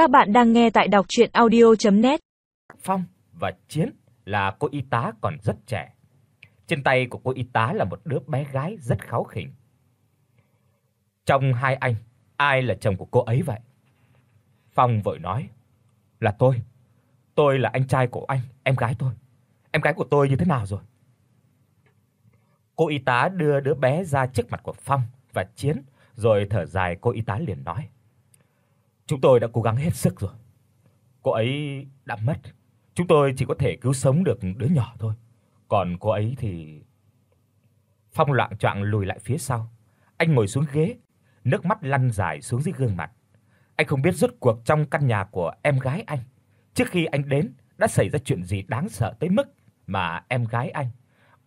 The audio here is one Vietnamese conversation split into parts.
Các bạn đang nghe tại đọc audio net Phong và Chiến là cô y tá còn rất trẻ. Trên tay của cô y tá là một đứa bé gái rất kháu khỉnh. Trong hai anh, ai là chồng của cô ấy vậy? Phong vội nói, là tôi. Tôi là anh trai của anh, em gái tôi. Em gái của tôi như thế nào rồi? Cô y tá đưa đứa bé ra trước mặt của Phong và Chiến, rồi thở dài cô y tá liền nói: "Chúng tôi đã cố gắng hết sức rồi. Cô ấy đã mất. Chúng tôi chỉ có thể cứu sống được đứa nhỏ thôi. Còn cô ấy thì..." Phong loạn choạng lùi lại phía sau. Anh ngồi xuống ghế, nước mắt lăn dài xuống dưới gương mặt. Anh không biết rốt cuộc trong căn nhà của em gái anh, trước khi anh đến đã xảy ra chuyện gì đáng sợ tới mức mà em gái anh,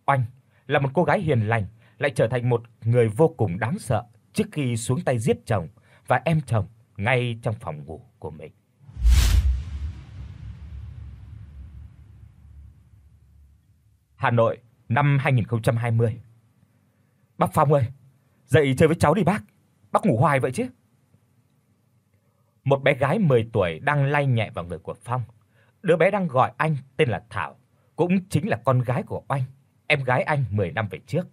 Oanh là một cô gái hiền lành lại trở thành một người vô cùng đáng sợ trước khi xuống tay giết chồng và em chồng ngay trong phòng ngủ của mình. Hà Nội, năm 2020. Bác Phong ơi, dậy chơi với cháu đi bác. Bác ngủ hoài vậy chứ? Một bé gái 10 tuổi đang lay nhẹ vào người của Phong. Đứa bé đang gọi anh tên là Thảo, cũng chính là con gái của anh, em gái anh 10 năm về trước.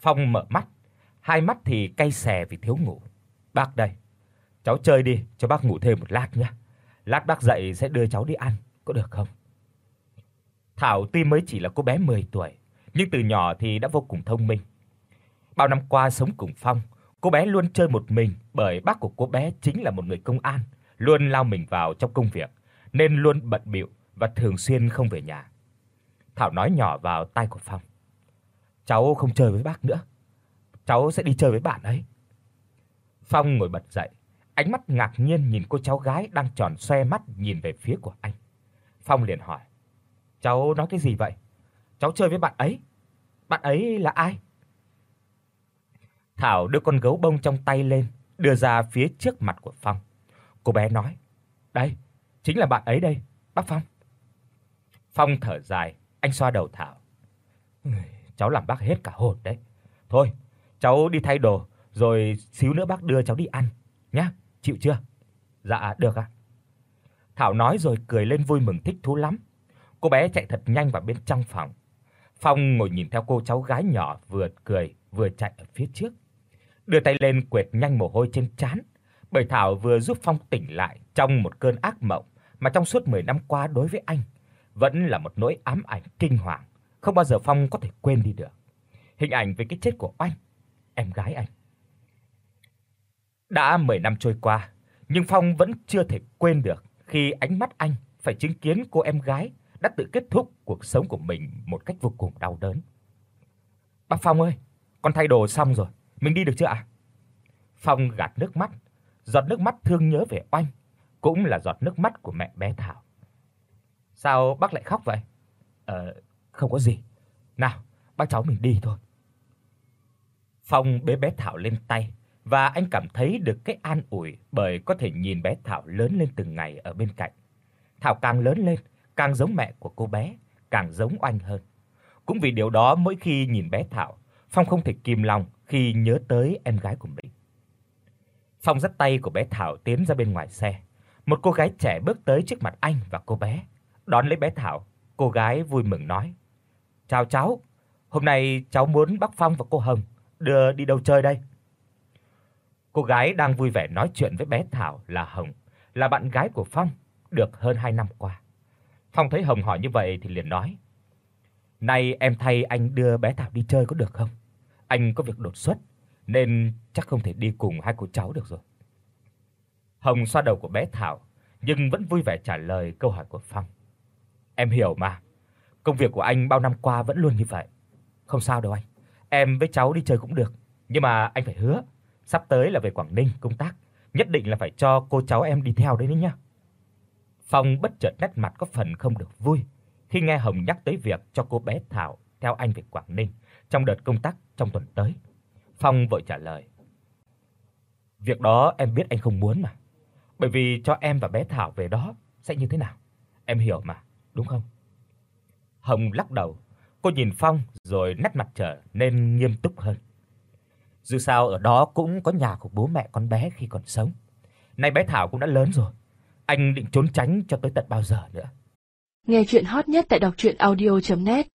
Phong mở mắt, hai mắt thì cay xè vì thiếu ngủ. "Bác đây, cháu chơi đi, cho bác ngủ thêm một lát nhé. Lát bác dậy sẽ đưa cháu đi ăn, có được không?" Thảo tuy mới chỉ là cô bé 10 tuổi, nhưng từ nhỏ thì đã vô cùng thông minh. Bao năm qua sống cùng Phong, cô bé luôn chơi một mình bởi bác của cô bé chính là một người công an, luôn lao mình vào trong công việc nên luôn bận bịu và thường xuyên không về nhà. Thảo nói nhỏ vào tai của Phong. "Cháu không chơi với bác nữa. Cháu sẽ đi chơi với bạn ấy." Phong ngồi bật dậy, ánh mắt ngạc nhiên nhìn cô cháu gái đang tròn xoe mắt nhìn về phía của anh. Phong liền hỏi: "Cháu nói cái gì vậy? Cháu chơi với bạn ấy? Bạn ấy là ai?" Thảo đưa con gấu bông trong tay lên, đưa ra phía trước mặt của Phong. Cô bé nói: "Đây, chính là bạn ấy đây, bác Phong." Phong thở dài, anh xoa đầu Thảo. "Cháu làm bác hết cả hồn đấy. Thôi, cháu đi thay đồ rồi xíu nữa bác đưa cháu đi ăn nhá, chịu chưa?" "Dạ được ạ." Thảo nói rồi cười lên vui mừng thích thú lắm. Cô bé chạy thật nhanh vào bên trong phòng. Phong ngồi nhìn theo cô cháu gái nhỏ vừa cười vừa chạy ở phía trước. Đưa tay lên quệt nhanh mồ hôi trên trán, bởi Thảo vừa giúp Phong tỉnh lại trong một cơn ác mộng mà trong suốt 10 năm qua đối với anh vẫn là một nỗi ám ảnh kinh hoàng, không bao giờ Phong có thể quên đi được. Hình ảnh về cái chết của anh em gái anh. Đã 10 năm trôi qua, nhưng Phong vẫn chưa thể quên được khi ánh mắt anh phải chứng kiến cô em gái đã tự kết thúc cuộc sống của mình một cách vô cùng đau đớn. "Bác Phong ơi, con thay đồ xong rồi, mình đi được chưa ạ?" Phong gạt nước mắt, giọt nước mắt thương nhớ về Oanh, cũng là giọt nước mắt của mẹ bé Thảo. "Sao bác lại khóc vậy?" "Ờ, không có gì. Nào, bác cháu mình đi thôi." Phong bế bé Thảo lên tay và anh cảm thấy được cái an ủi bởi có thể nhìn bé Thảo lớn lên từng ngày ở bên cạnh. Thảo càng lớn lên, càng giống mẹ của cô bé, càng giống Oanh hơn. Cũng vì điều đó mỗi khi nhìn bé Thảo, Phong không thể kìm lòng khi nhớ tới em gái của mình. Phong dắt tay của bé Thảo tiến ra bên ngoài xe. Một cô gái trẻ bước tới trước mặt anh và cô bé. Đón lấy bé Thảo, cô gái vui mừng nói: "Chào cháu, hôm nay cháu muốn bác Phong và cô Hồng đưa đi đâu chơi đây?" Cô gái đang vui vẻ nói chuyện với bé Thảo là Hồng, là bạn gái của Phong được hơn 2 năm qua. Phong thấy Hồng hỏi như vậy thì liền nói: "Nay em thay anh đưa bé Thảo đi chơi có được không? Anh có việc đột xuất nên chắc không thể đi cùng hai cô cháu được rồi." Hồng xoa đầu của bé Thảo, nhưng vẫn vui vẻ trả lời câu hỏi của Phong. "Em hiểu mà, công việc của anh bao năm qua vẫn luôn như vậy. Không sao đâu anh, em với cháu đi chơi cũng được, nhưng mà anh phải hứa, sắp tới là về Quảng Ninh công tác, nhất định là phải cho cô cháu em đi theo đấy đấy nhá." Phong bất chợt nét mặt có phần không được vui khi nghe Hồng nhắc tới việc cho cô bé Thảo theo anh về Quảng Ninh trong đợt công tác trong tuần tới. Phong vội trả lời: "Việc đó em biết anh không muốn mà, bởi vì cho em và bé Thảo về đó sẽ như thế nào? Em hiểu mà, đúng không?" Hồng lắc đầu, cô nhìn Phong rồi nét mặt trở nên nghiêm túc hơn. Dù sao, ở đó cũng có nhà của bố mẹ con bé khi còn sống. nay bé Thảo cũng đã lớn rồi. Anh định trốn tránh cho tới tận bao giờ nữa. Nghe chuyện hot nhất tại đọc audio net